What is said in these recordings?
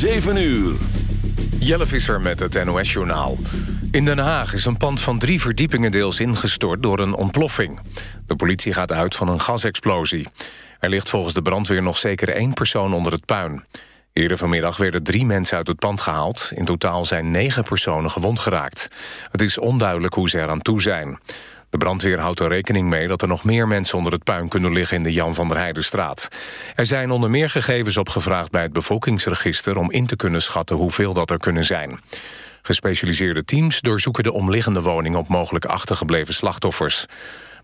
7 uur. Jelle Visser met het NOS-journaal. In Den Haag is een pand van drie verdiepingen deels ingestort door een ontploffing. De politie gaat uit van een gasexplosie. Er ligt volgens de brandweer nog zeker één persoon onder het puin. Eerder vanmiddag werden drie mensen uit het pand gehaald. In totaal zijn negen personen gewond geraakt. Het is onduidelijk hoe ze eraan toe zijn. De brandweer houdt er rekening mee dat er nog meer mensen onder het puin kunnen liggen in de Jan van der Heijdenstraat. Er zijn onder meer gegevens opgevraagd bij het bevolkingsregister om in te kunnen schatten hoeveel dat er kunnen zijn. Gespecialiseerde teams doorzoeken de omliggende woningen op mogelijk achtergebleven slachtoffers.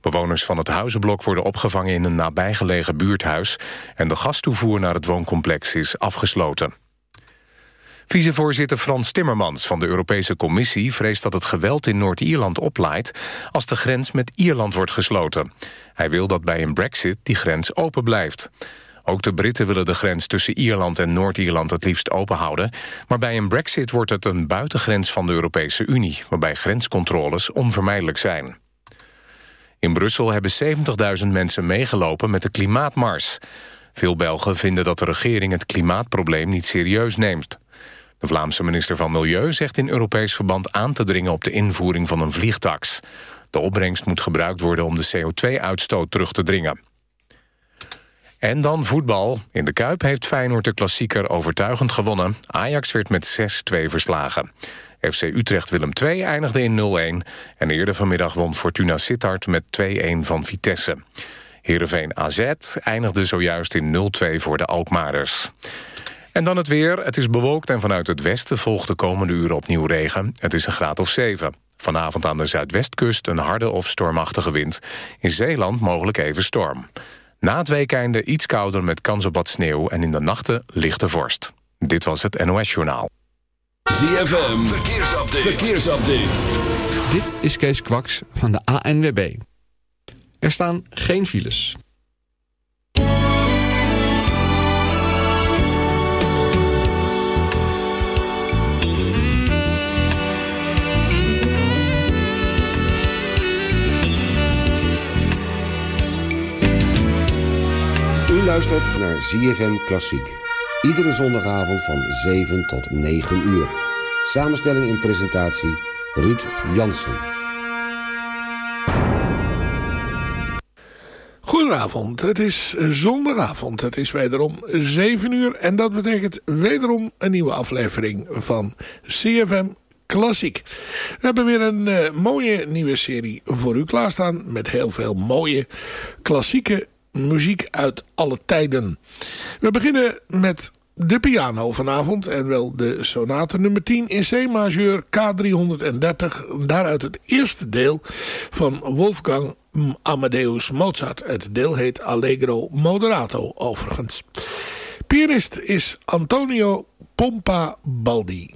Bewoners van het huizenblok worden opgevangen in een nabijgelegen buurthuis... en de gastoevoer naar het wooncomplex is afgesloten. Vicevoorzitter Frans Timmermans van de Europese Commissie... vreest dat het geweld in Noord-Ierland oplaait... als de grens met Ierland wordt gesloten. Hij wil dat bij een brexit die grens open blijft. Ook de Britten willen de grens tussen Ierland en Noord-Ierland het liefst open houden. Maar bij een brexit wordt het een buitengrens van de Europese Unie... waarbij grenscontroles onvermijdelijk zijn. In Brussel hebben 70.000 mensen meegelopen met de klimaatmars. Veel Belgen vinden dat de regering het klimaatprobleem niet serieus neemt. De Vlaamse minister van Milieu zegt in Europees verband aan te dringen op de invoering van een vliegtax. De opbrengst moet gebruikt worden om de CO2-uitstoot terug te dringen. En dan voetbal. In de Kuip heeft Feyenoord de klassieker overtuigend gewonnen. Ajax werd met 6-2 verslagen. FC Utrecht Willem II eindigde in 0-1. En eerder vanmiddag won Fortuna Sittard met 2-1 van Vitesse. Heerenveen AZ eindigde zojuist in 0-2 voor de Alkmaarders. En dan het weer. Het is bewolkt en vanuit het westen volgt de komende uren opnieuw regen. Het is een graad of 7. Vanavond aan de zuidwestkust een harde of stormachtige wind. In Zeeland mogelijk even storm. Na het weekende iets kouder met kans op wat sneeuw... en in de nachten lichte vorst. Dit was het NOS Journaal. ZFM, verkeersupdate. verkeersupdate. Dit is Kees Kwaks van de ANWB. Er staan geen files. Luistert naar ZFM Klassiek. Iedere zondagavond van 7 tot 9 uur. Samenstelling en presentatie Ruud Jansen. Goedenavond, het is zondagavond. Het is wederom 7 uur en dat betekent wederom een nieuwe aflevering van CFM Klassiek. We hebben weer een uh, mooie nieuwe serie voor u klaarstaan met heel veel mooie klassieke muziek uit alle tijden. We beginnen met de piano vanavond en wel de sonate nummer 10 in C-majeur K330. Daaruit het eerste deel van Wolfgang Amadeus Mozart. Het deel heet Allegro Moderato overigens. Pianist is Antonio Pompa Baldi.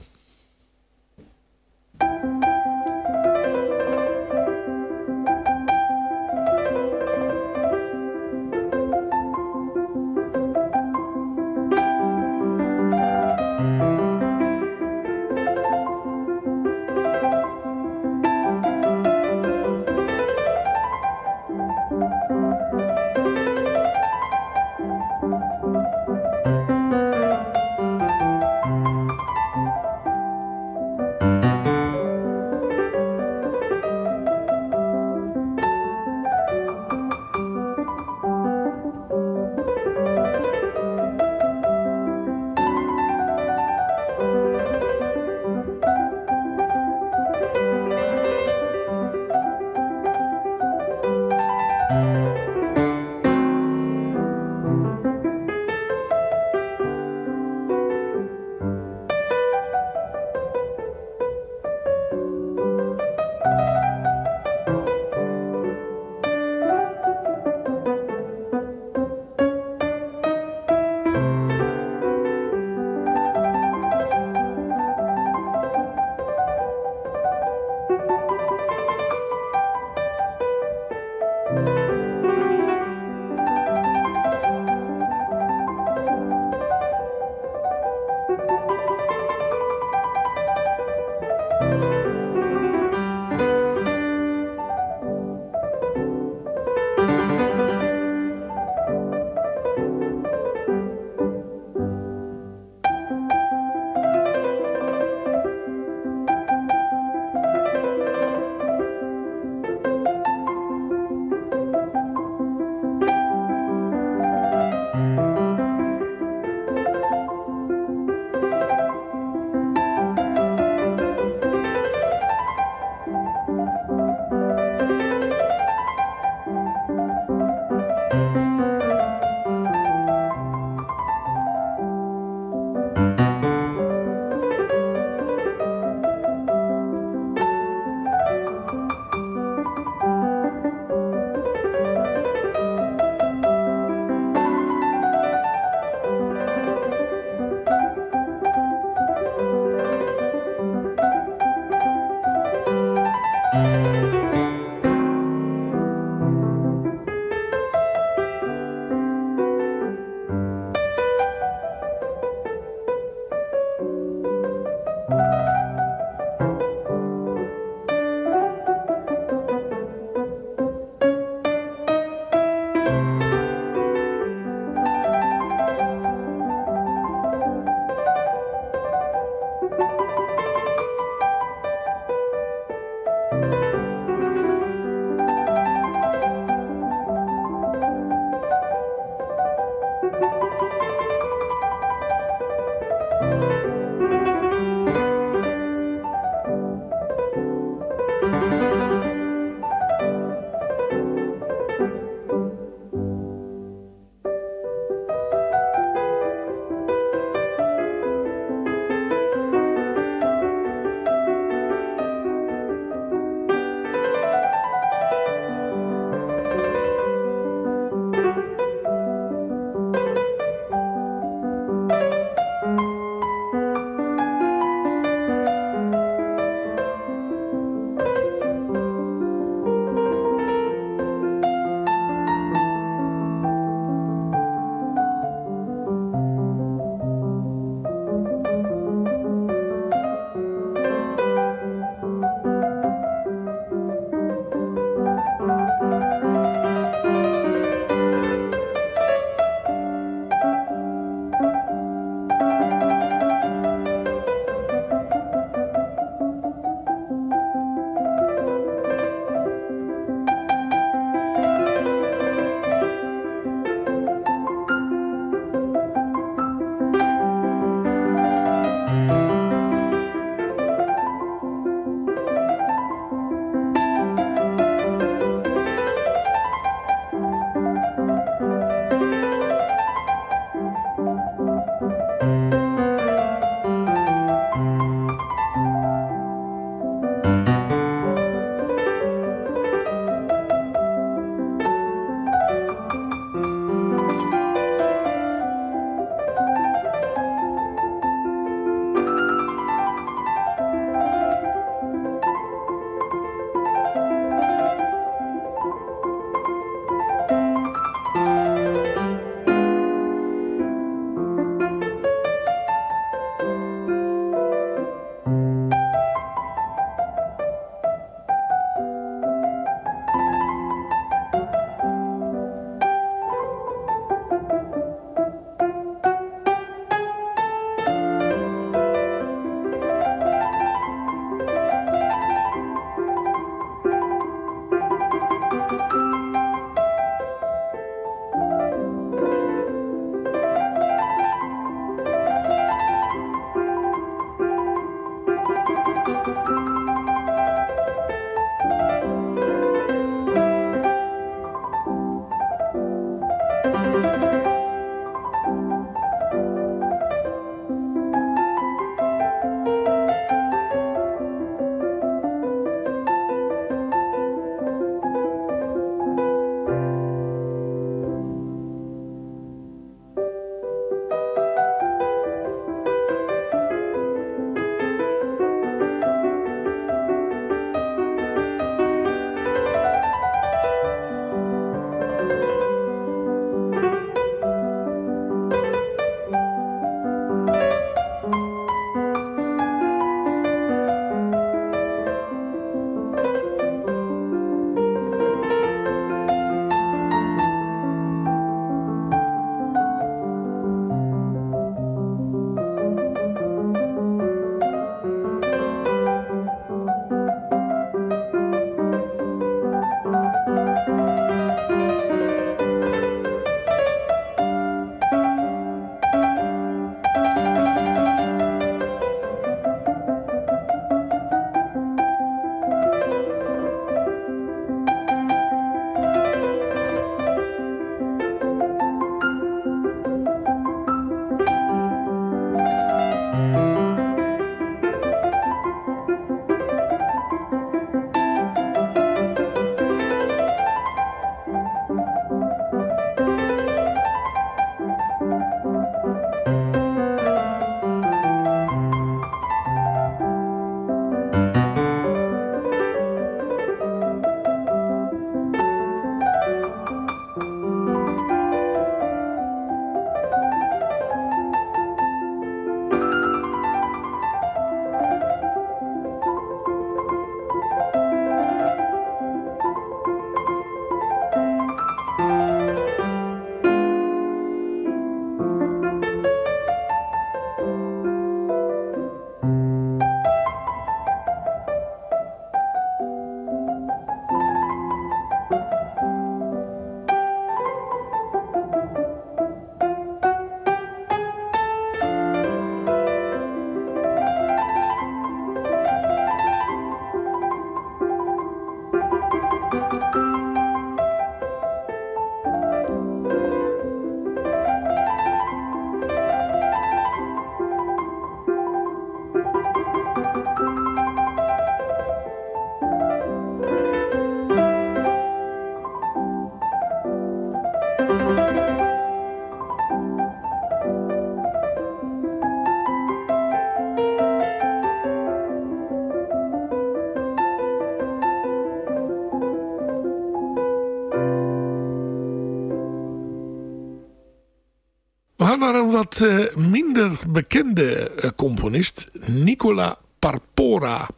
Bekende uh, componist, Nicola Parpora.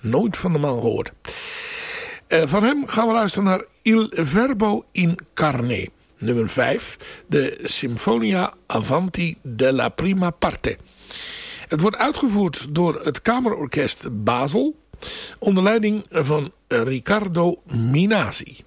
Nooit van de man gehoord. Uh, van hem gaan we luisteren naar Il Verbo in Carne. Nummer 5, de Sinfonia Avanti della Prima Parte. Het wordt uitgevoerd door het Kamerorkest Basel onder leiding van Riccardo Minasi.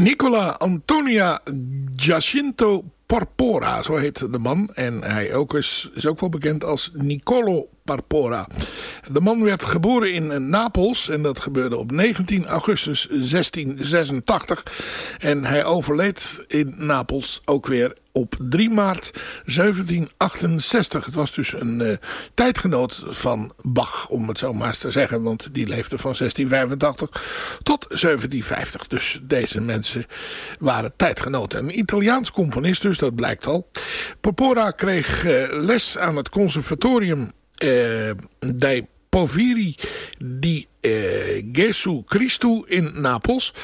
Nicola Antonia Giacinto Porpora, zo heet de man. En hij ook is, is ook wel bekend als Nicolo De man werd geboren in Napels en dat gebeurde op 19 augustus 1686. En hij overleed in Napels ook weer op 3 maart 1768. Het was dus een uh, tijdgenoot van Bach, om het zo maar eens te zeggen. Want die leefde van 1685 tot 1750. Dus deze mensen waren tijdgenoten. Een Italiaans componist dus, dat blijkt al. Porpora kreeg uh, les aan het conservatorium uh, dei Poveri di eh, Gesù Christu in Napels.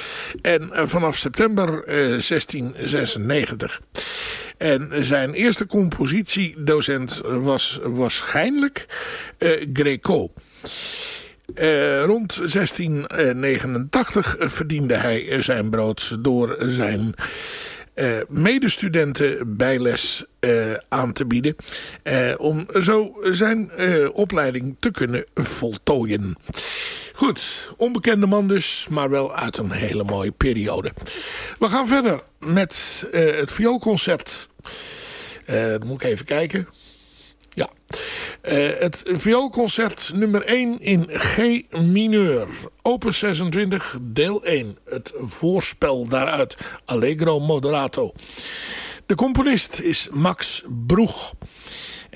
En eh, vanaf september eh, 1696. En zijn eerste compositiedocent was waarschijnlijk eh, Greco. Rond 1689 verdiende hij zijn brood door zijn medestudenten bijles uh, aan te bieden. Uh, om zo zijn opleiding te kunnen voltooien. Goed, onbekende man dus, maar wel uit een hele mooie periode. We gaan verder met het vioolconcert. dan moet ik even kijken. Ja, uh, het vioolconcert nummer 1 in G mineur. Opus 26, deel 1. Het voorspel daaruit. Allegro moderato. De componist is Max Broeg.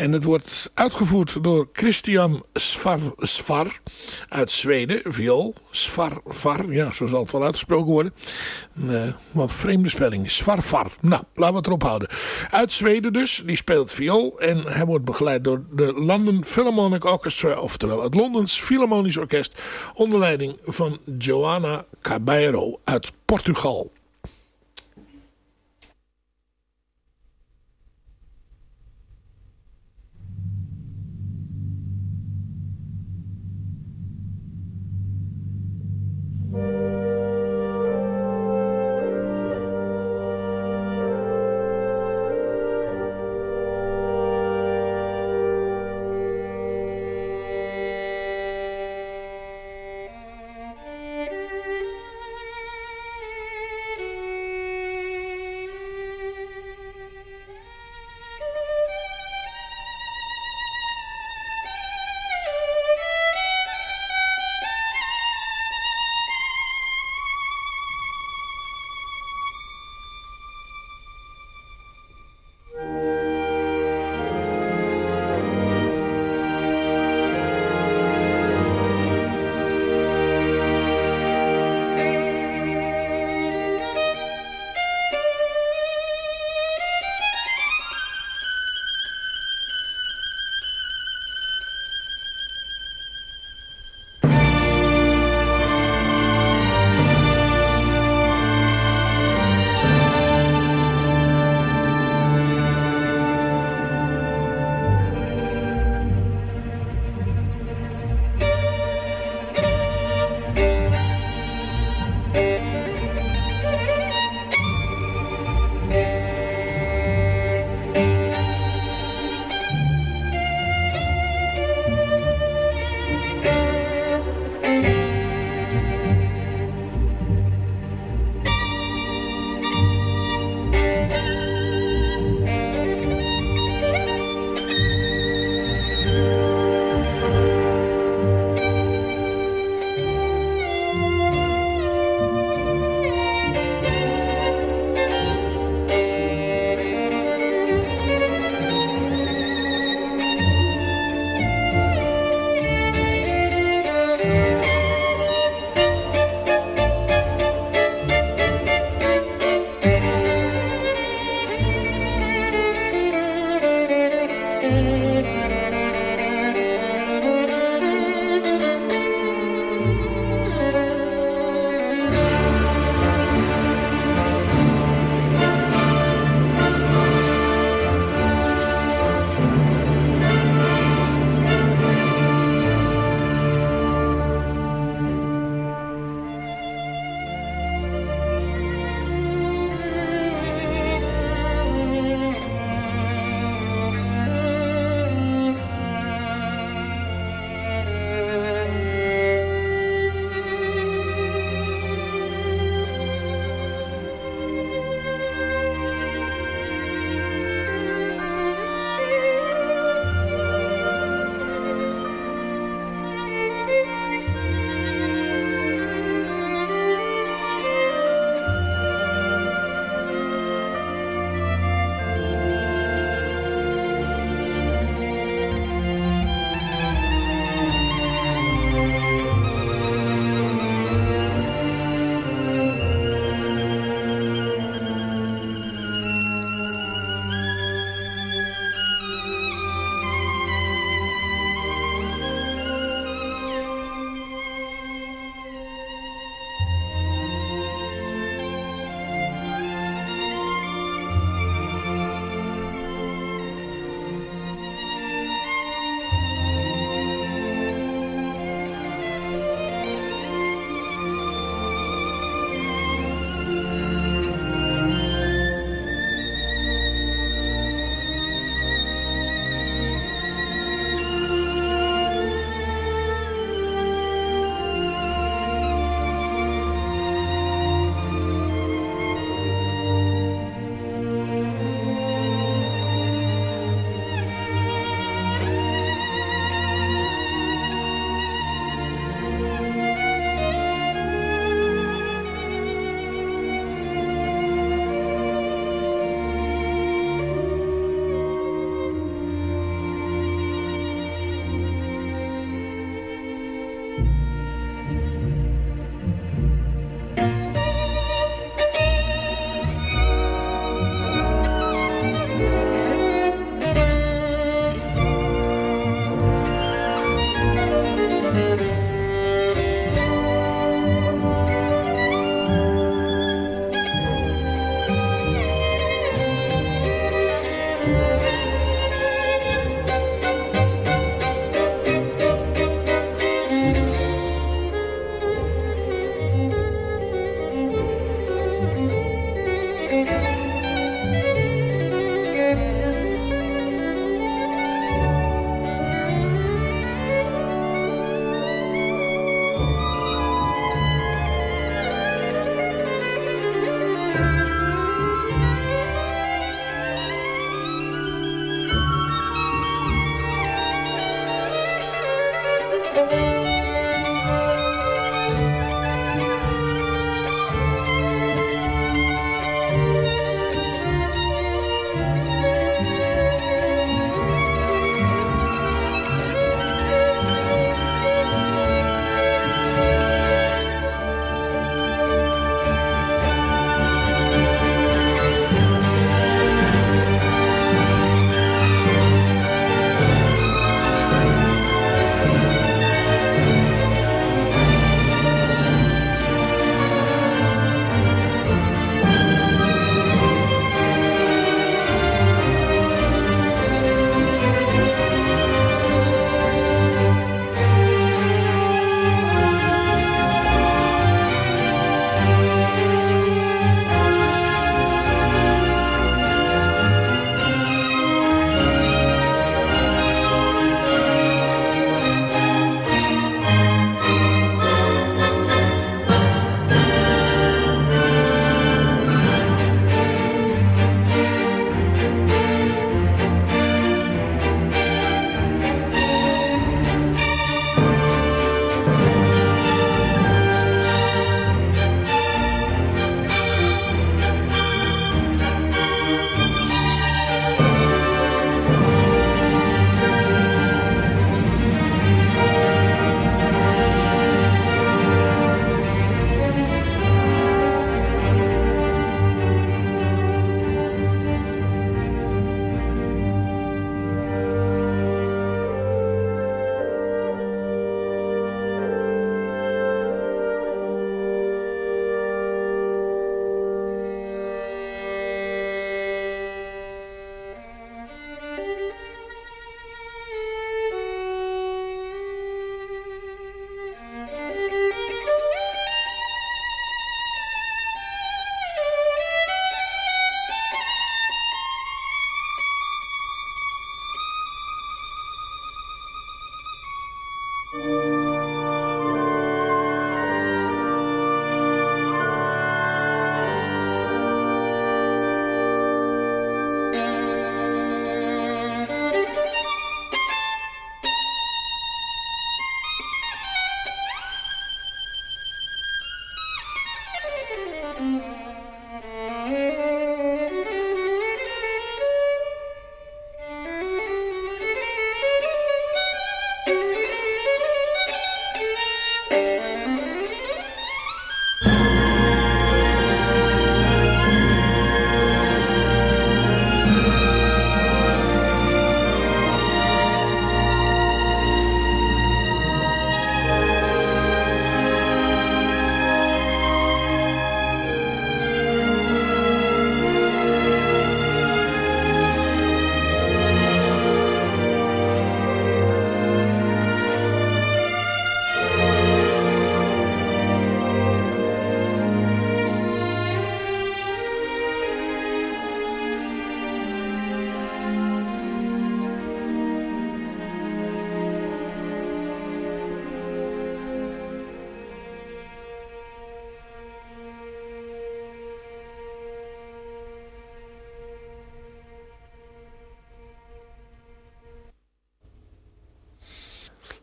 En het wordt uitgevoerd door Christian Svar, Svar uit Zweden, viool. Svarvar, ja, zo zal het wel uitgesproken worden. Uh, wat vreemde spelling, Svarvar. Nou, laten we het erop houden. Uit Zweden dus, die speelt viool. En hij wordt begeleid door de London Philharmonic Orchestra, oftewel het Londens Philharmonisch Orkest, onder leiding van Joana Caballero uit Portugal.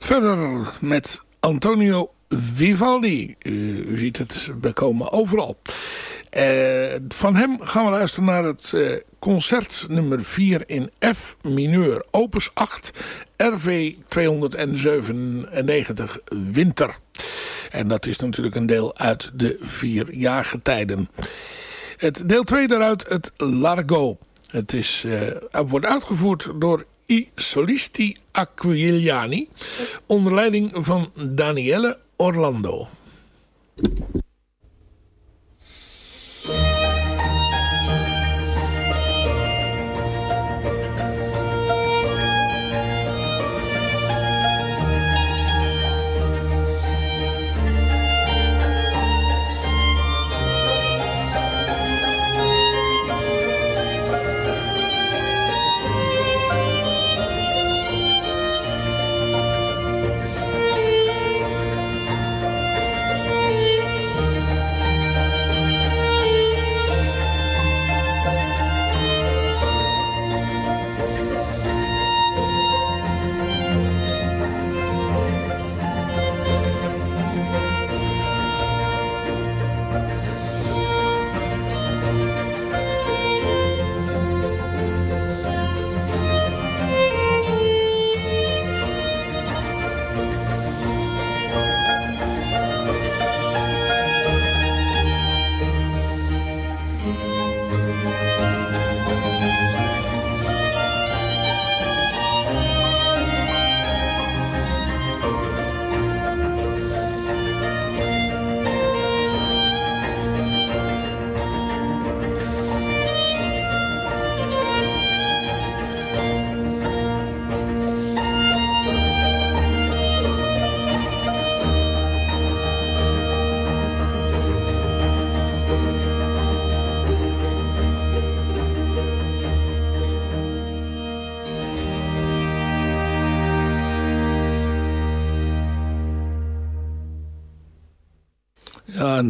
Verder met Antonio Vivaldi. U, ziet het bekomen overal. Uh, van hem gaan we luisteren naar het uh, concert nummer 4 in F mineur. Opus 8 RV 297 Winter. En dat is natuurlijk een deel uit de vier jaargetijden. Het deel 2 daaruit het Largo. Het is, uh, wordt uitgevoerd door I Solisti Aquiliani onder leiding van Daniele Orlando.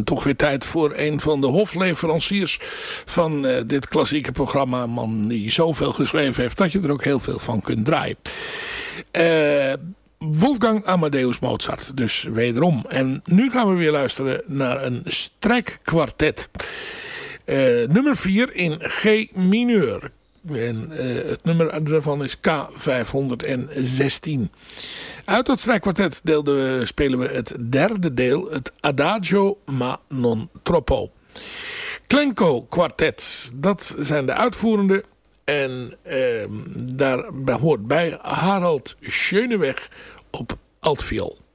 Toch weer tijd voor een van de hofleveranciers van uh, dit klassieke programma. Een man die zoveel geschreven heeft dat je er ook heel veel van kunt draaien. Uh, Wolfgang Amadeus Mozart, dus wederom. En nu gaan we weer luisteren naar een strijkkwartet. Uh, nummer 4 in G mineur. En uh, het nummer daarvan is K516. Uit het strijkkwartet deelde, spelen we het derde deel, het Adagio ma non troppo. Klenko kwartet, dat zijn de uitvoerende. En uh, daar hoort bij Harald Schöneweg op altviool.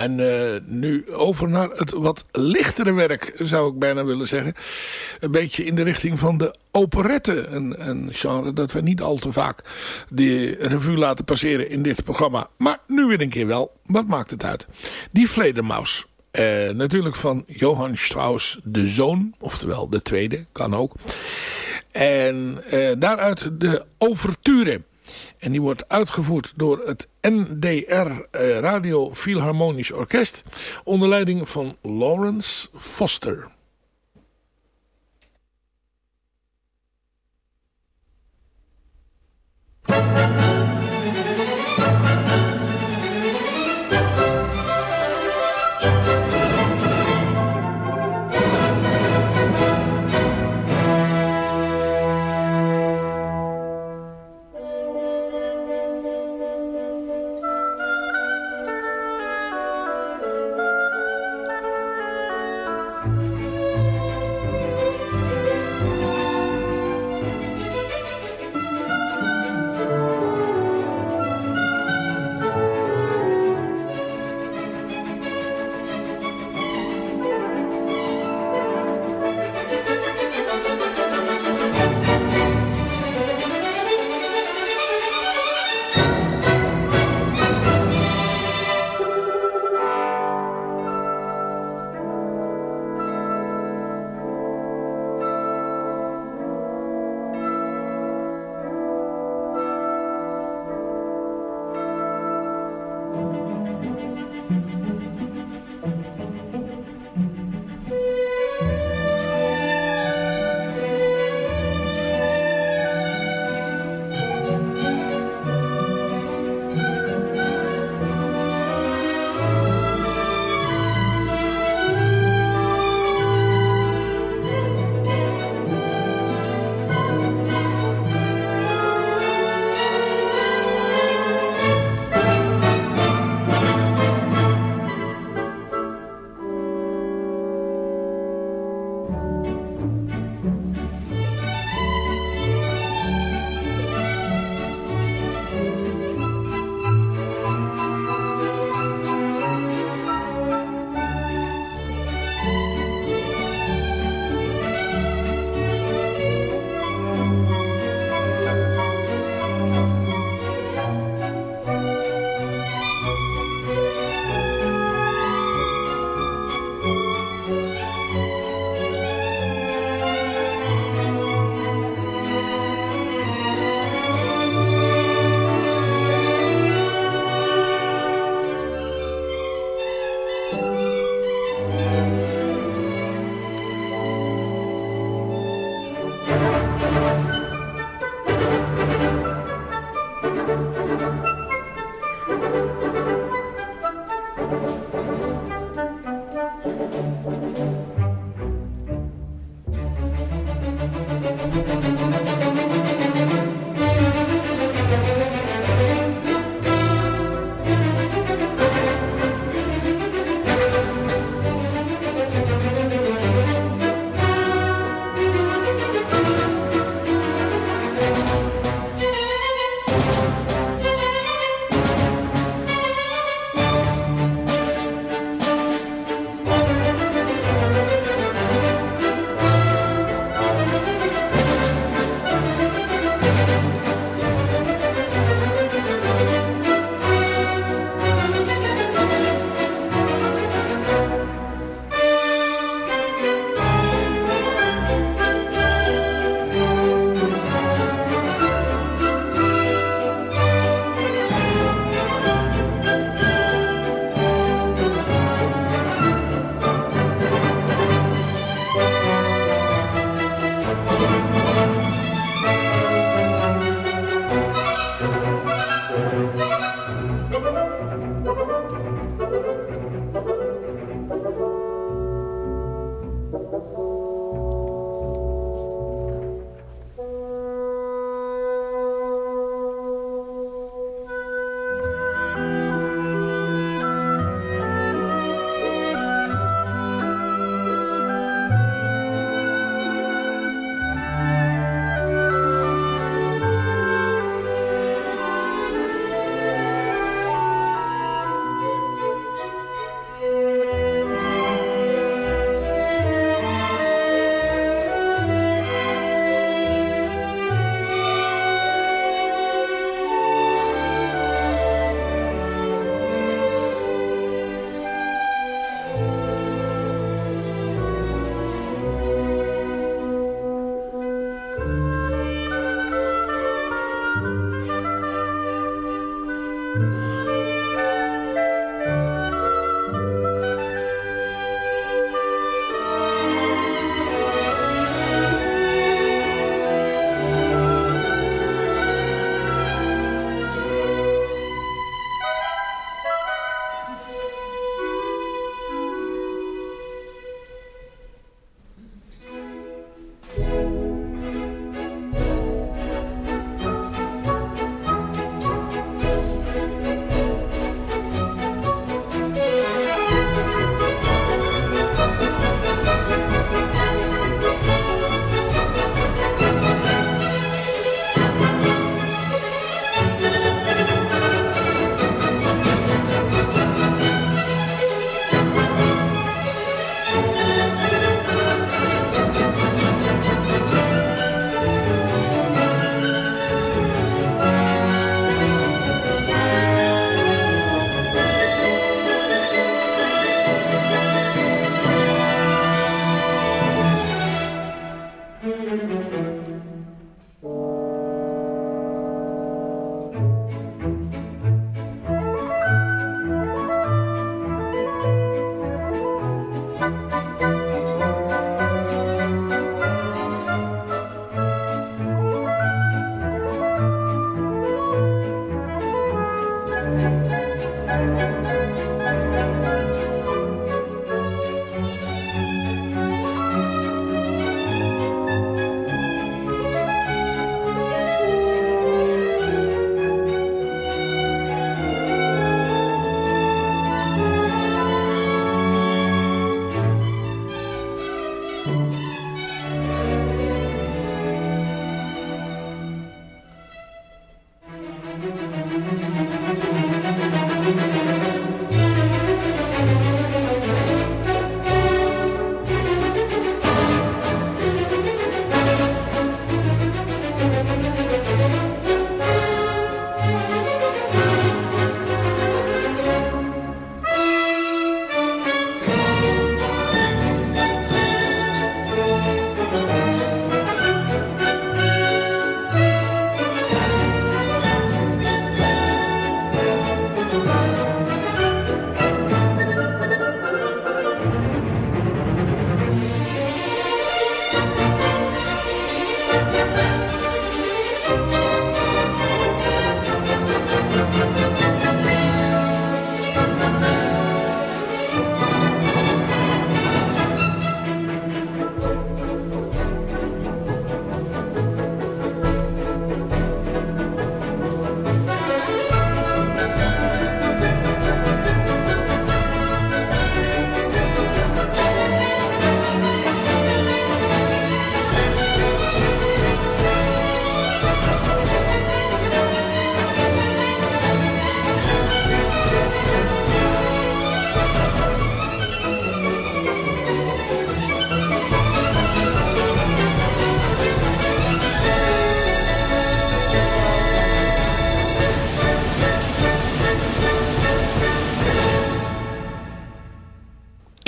En uh, nu over naar het wat lichtere werk, zou ik bijna willen zeggen. Een beetje in de richting van de operette. Een, een genre dat we niet al te vaak de revue laten passeren in dit programma. Maar nu weer een keer wel. Wat maakt het uit? Die Vledermaus. Uh, natuurlijk van Johann Strauss de zoon. Oftewel de tweede, kan ook. En uh, daaruit de overture. En die wordt uitgevoerd door het NDR eh, Radio Philharmonisch Orkest onder leiding van Lawrence Foster.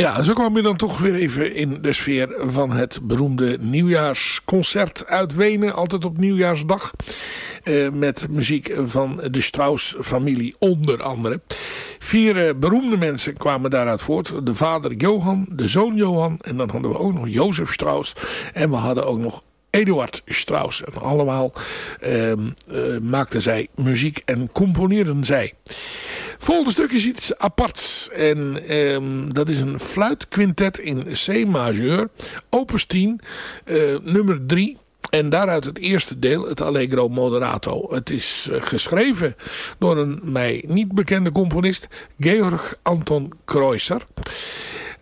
Ja, zo kwam je dan toch weer even in de sfeer van het beroemde nieuwjaarsconcert uit Wenen. Altijd op nieuwjaarsdag. Eh, met muziek van de Strauss-familie onder andere. Vier eh, beroemde mensen kwamen daaruit voort. De vader Johan, de zoon Johan. En dan hadden we ook nog Jozef Strauss. En we hadden ook nog Eduard Strauss. En allemaal ehm, eh, maakten zij muziek en componeerden zij. Volgende stuk is iets apart. En ehm, dat is een fluitquintet in C majeur. Opus 10, eh, nummer 3. En daaruit het eerste deel, het Allegro Moderato. Het is uh, geschreven door een mij niet bekende componist, Georg Anton Kreutzer.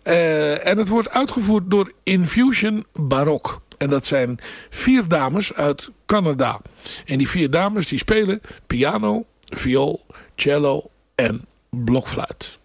Uh, en het wordt uitgevoerd door Infusion Baroque. En dat zijn vier dames uit Canada. En die vier dames die spelen piano, viool, cello en blokfluit.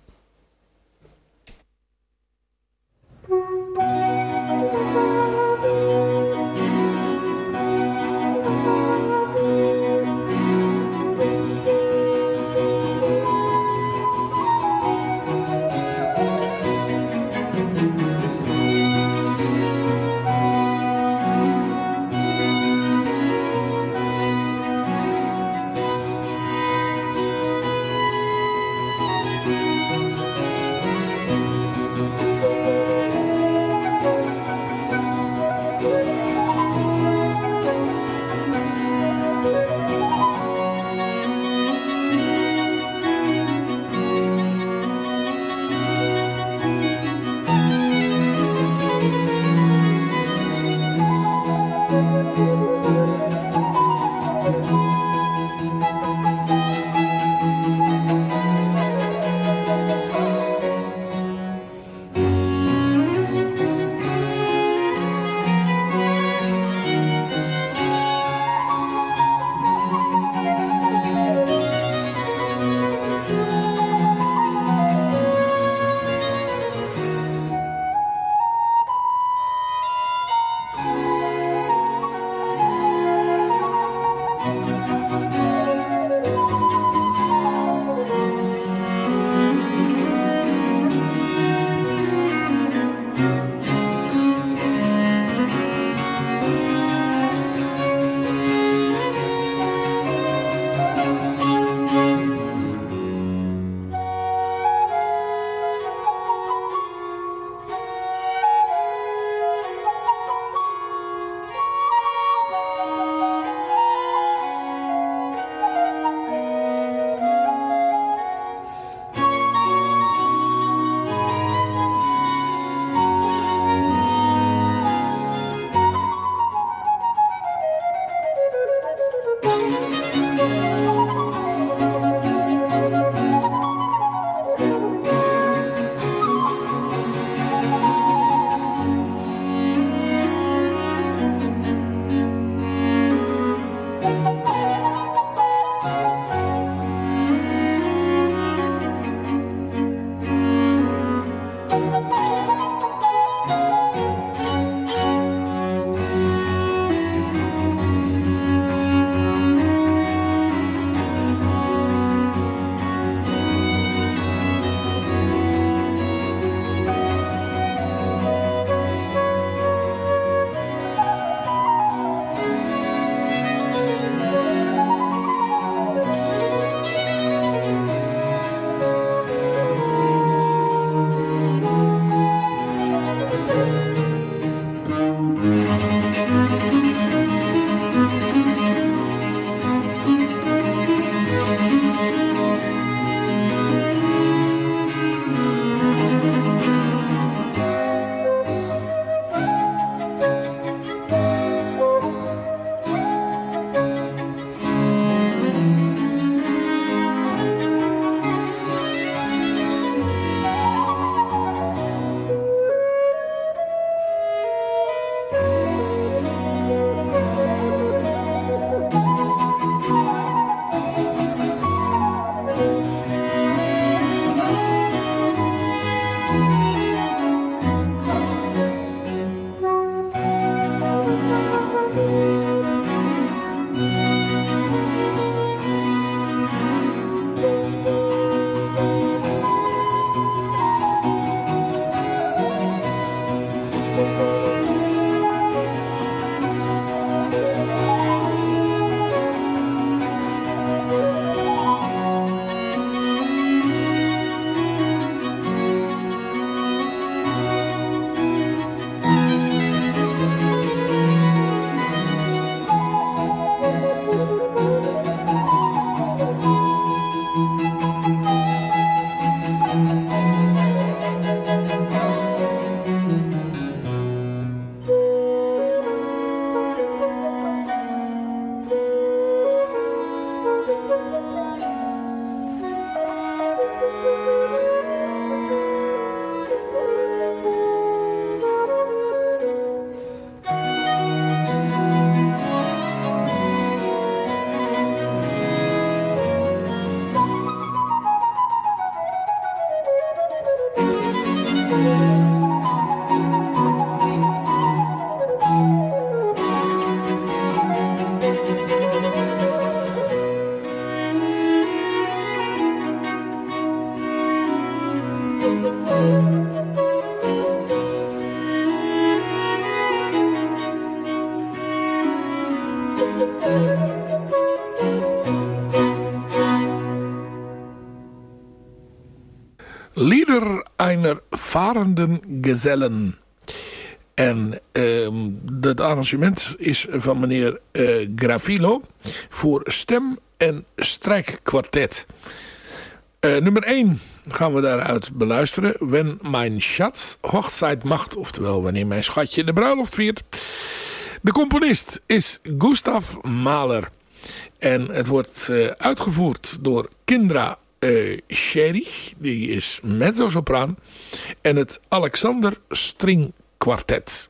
Gesellen. En uh, het arrangement is van meneer uh, Gravilo voor stem- en strijkkwartet. Uh, nummer 1 gaan we daaruit beluisteren. When mijn schat hochzeit macht. Oftewel wanneer mijn schatje de bruiloft viert. De componist is Gustav Mahler. En het wordt uh, uitgevoerd door Kindra uh, Scherich. Die is mezzo-sopraan. En het Alexander String Quartet.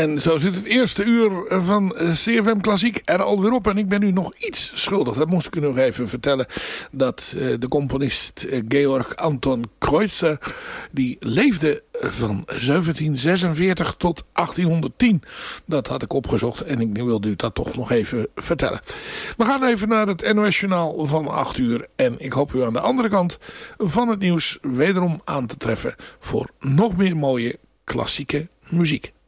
En zo zit het eerste uur van CFM Klassiek er alweer op. En ik ben nu nog iets schuldig. Dat moest ik u nog even vertellen. Dat de componist Georg Anton Kreutzer... die leefde van 1746 tot 1810. Dat had ik opgezocht. En ik wilde u dat toch nog even vertellen. We gaan even naar het NOS Journaal van 8 uur. En ik hoop u aan de andere kant van het nieuws wederom aan te treffen... voor nog meer mooie klassieke muziek.